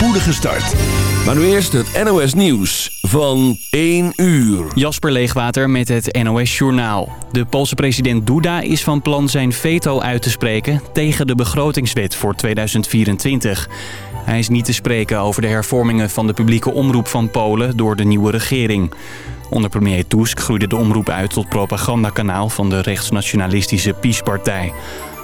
spoedige start. Maar nu eerst het NOS Nieuws van 1 uur. Jasper Leegwater met het NOS Journaal. De Poolse president Duda is van plan zijn veto uit te spreken... tegen de begrotingswet voor 2024. Hij is niet te spreken over de hervormingen van de publieke omroep van Polen... door de nieuwe regering. Onder premier Tusk groeide de omroep uit tot propagandakanaal... van de rechtsnationalistische PiS-partij.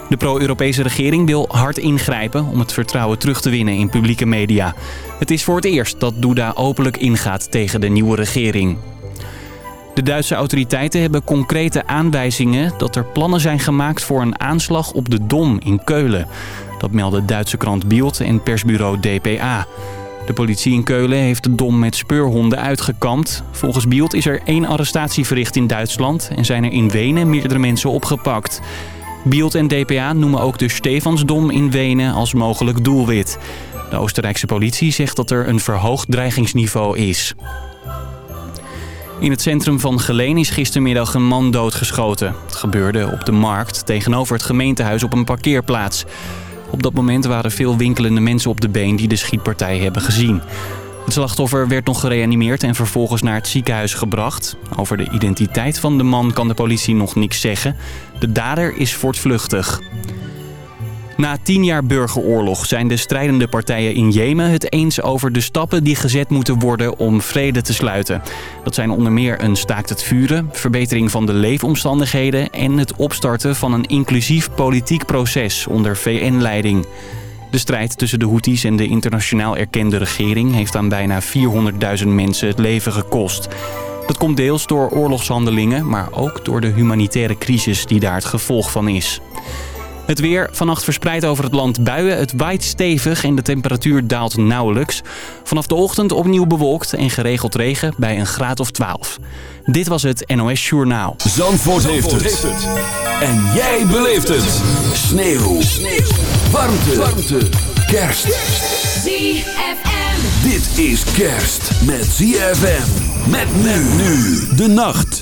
De pro-Europese regering wil hard ingrijpen om het vertrouwen terug te winnen in publieke media. Het is voor het eerst dat Duda openlijk ingaat tegen de nieuwe regering. De Duitse autoriteiten hebben concrete aanwijzingen dat er plannen zijn gemaakt voor een aanslag op de Dom in Keulen. Dat melden Duitse krant Bild en persbureau DPA. De politie in Keulen heeft de Dom met speurhonden uitgekampt. Volgens Bild is er één arrestatie verricht in Duitsland en zijn er in Wenen meerdere mensen opgepakt. Bielt en DPA noemen ook de Stefansdom in Wenen als mogelijk doelwit. De Oostenrijkse politie zegt dat er een verhoogd dreigingsniveau is. In het centrum van Geleen is gistermiddag een man doodgeschoten. Het gebeurde op de markt tegenover het gemeentehuis op een parkeerplaats. Op dat moment waren veel winkelende mensen op de been die de schietpartij hebben gezien. Het slachtoffer werd nog gereanimeerd en vervolgens naar het ziekenhuis gebracht. Over de identiteit van de man kan de politie nog niks zeggen. De dader is voortvluchtig. Na tien jaar burgeroorlog zijn de strijdende partijen in Jemen het eens over de stappen die gezet moeten worden om vrede te sluiten. Dat zijn onder meer een staakt het vuren, verbetering van de leefomstandigheden en het opstarten van een inclusief politiek proces onder VN-leiding. De strijd tussen de Houthis en de internationaal erkende regering heeft aan bijna 400.000 mensen het leven gekost. Dat komt deels door oorlogshandelingen, maar ook door de humanitaire crisis die daar het gevolg van is. Het weer, vannacht verspreid over het land buien. Het waait stevig en de temperatuur daalt nauwelijks. Vanaf de ochtend opnieuw bewolkt en geregeld regen bij een graad of 12. Dit was het NOS Journaal. Zandvoort, Zandvoort heeft, het. En jij beleeft het. Sneeuw. Sneeuw. Warmte. Warmte. Kerst. ZFM. Dit is kerst met ZFM. Met men nu de nacht.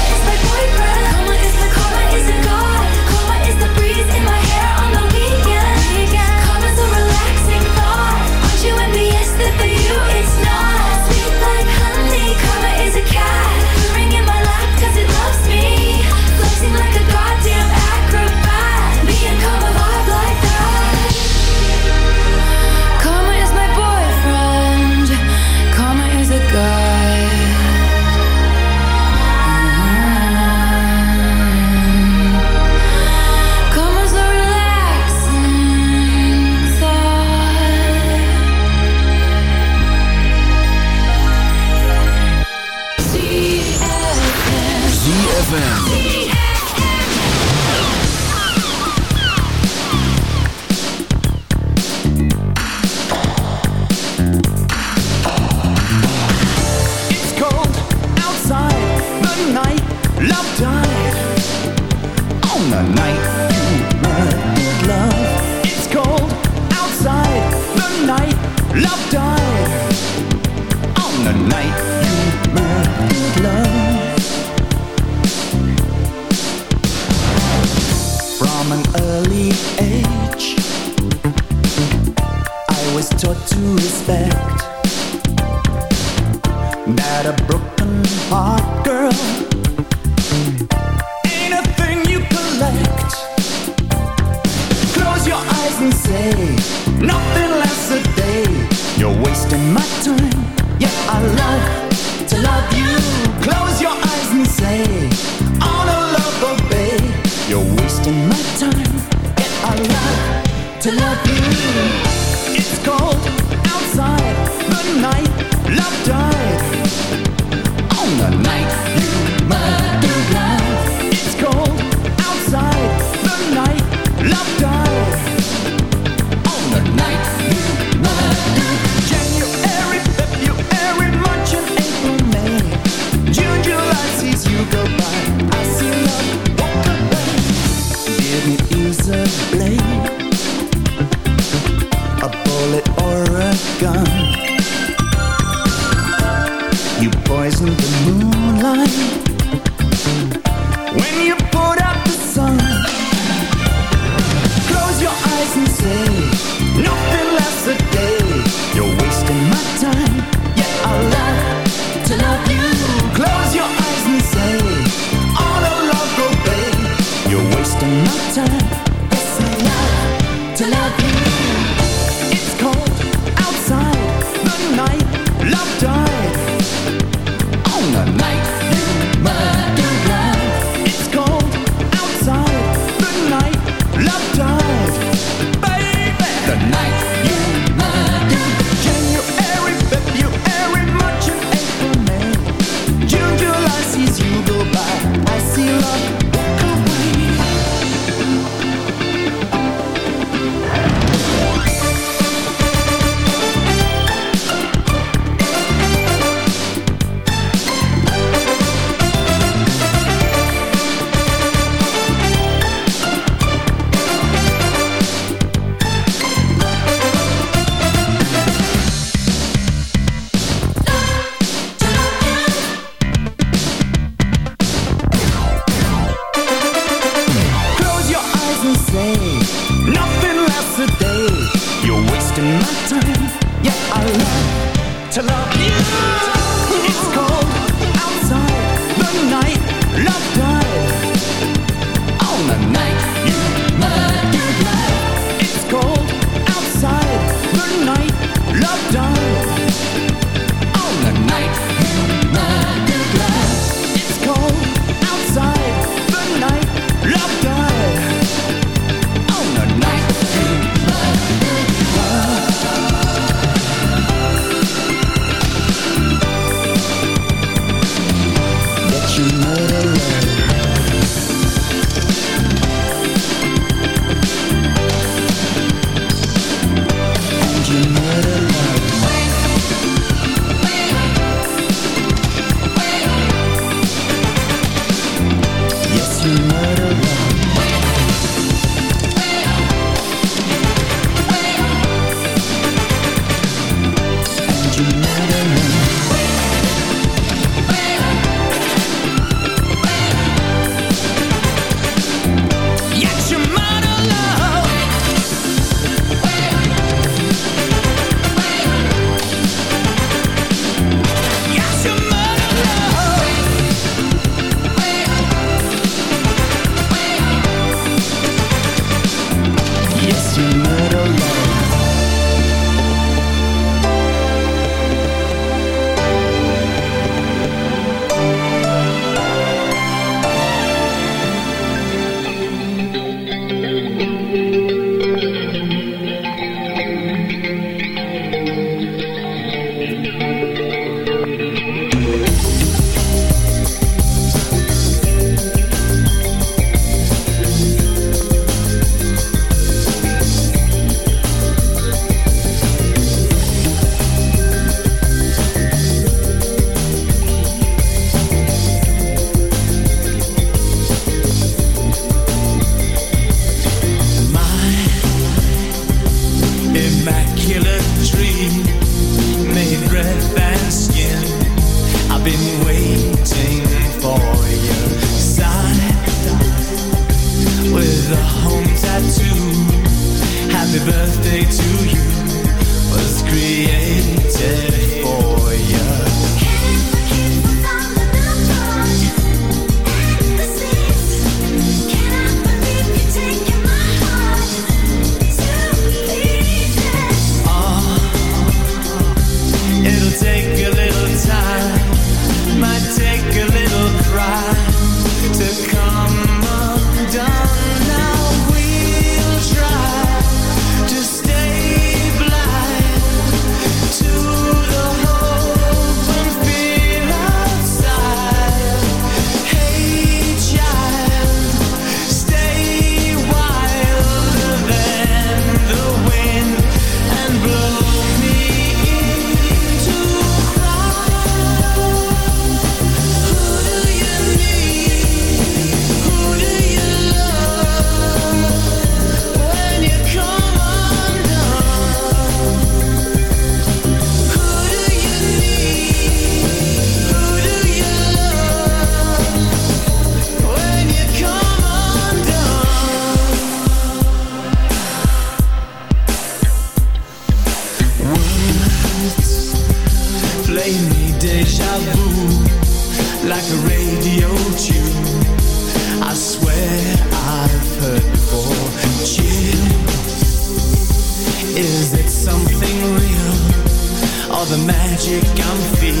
Magic I'm feeding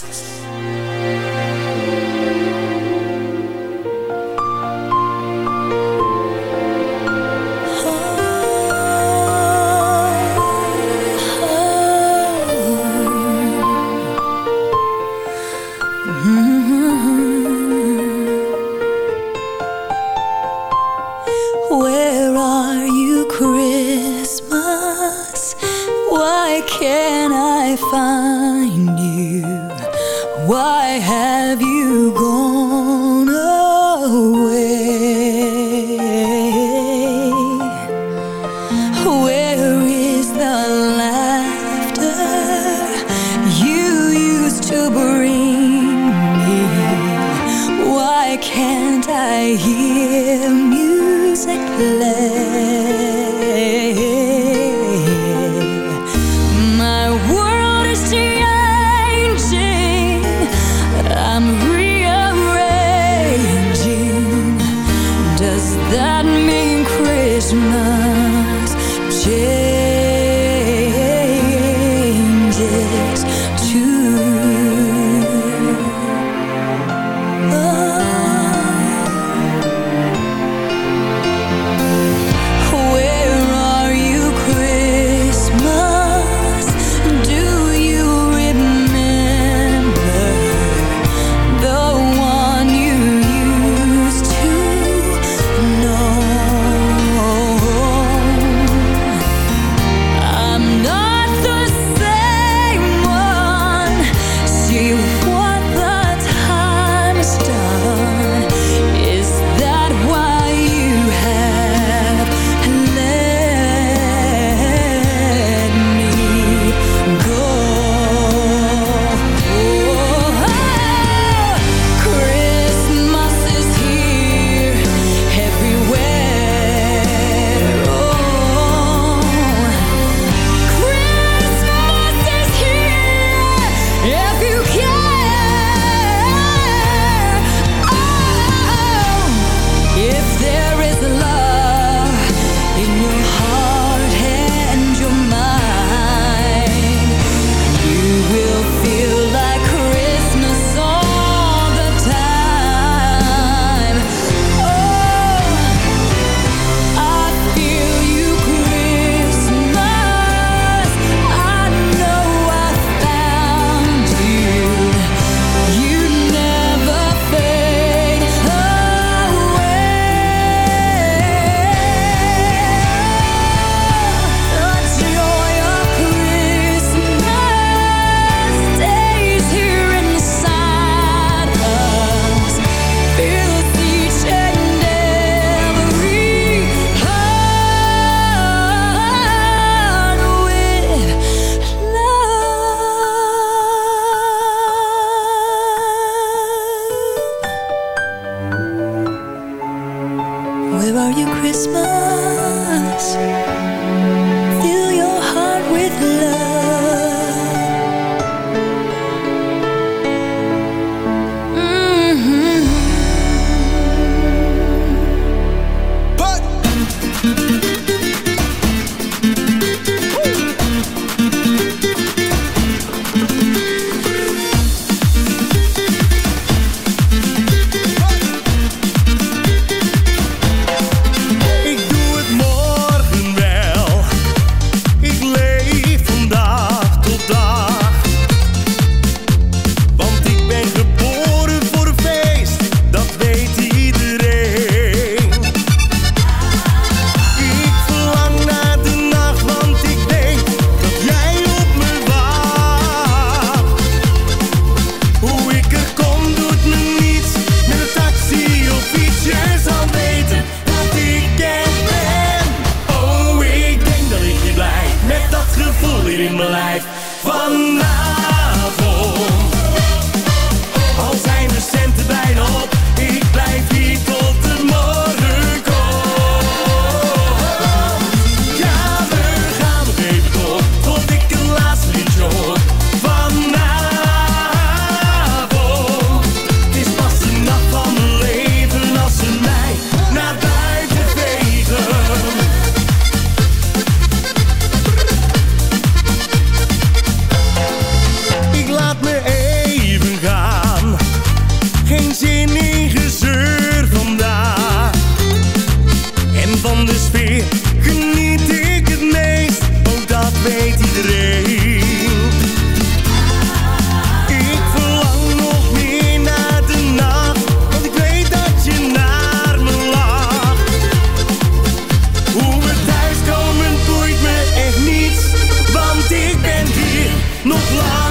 Love.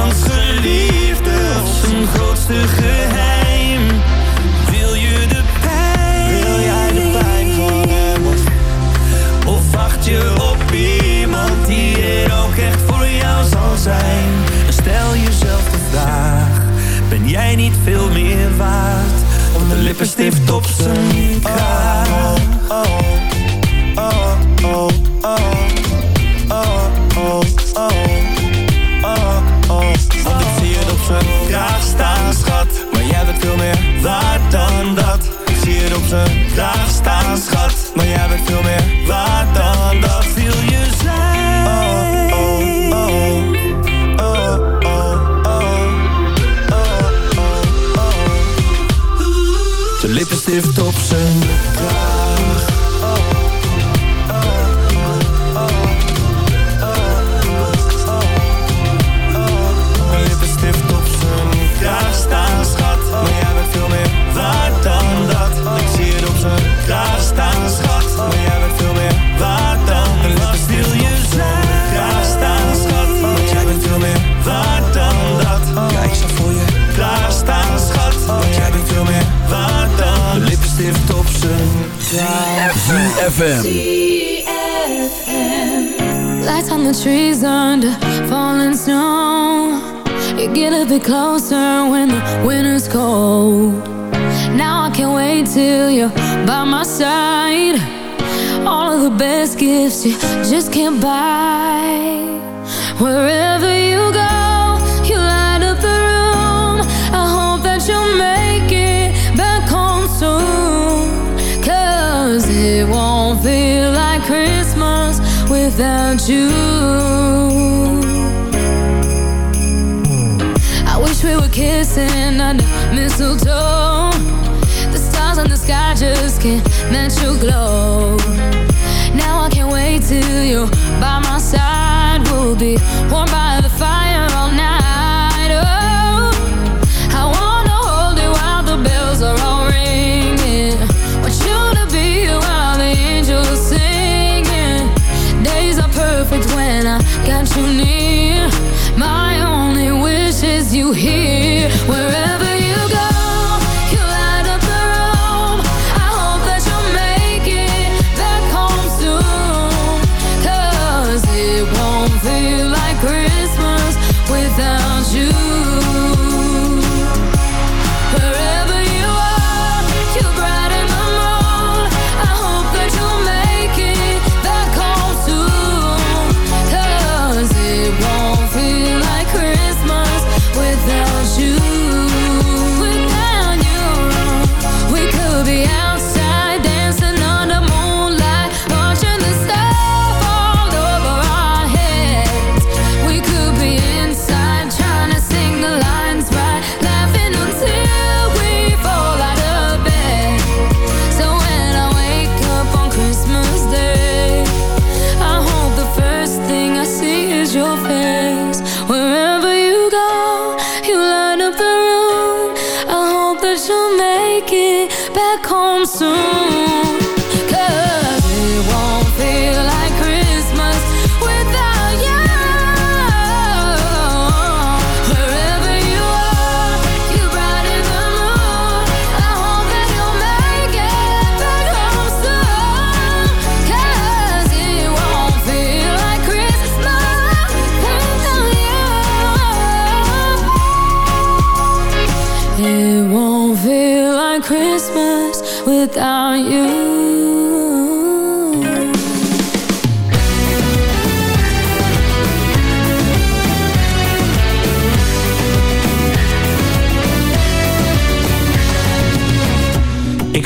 Iemands geliefde of zijn grootste geheim? Wil je de pijn? Wil jij de pijn van hem of Of wacht je op iemand die er ook echt voor jou zal zijn? En stel jezelf de vraag: Ben jij niet veel meer waard dan de lippenstift op zijn kraag? oh, oh,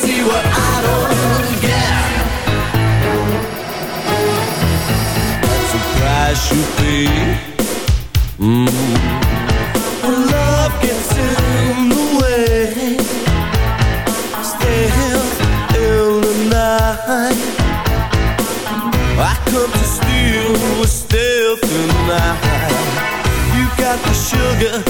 see what I don't get. You mm. love gets in the way, in the night. I come to steal, tonight. You got sugar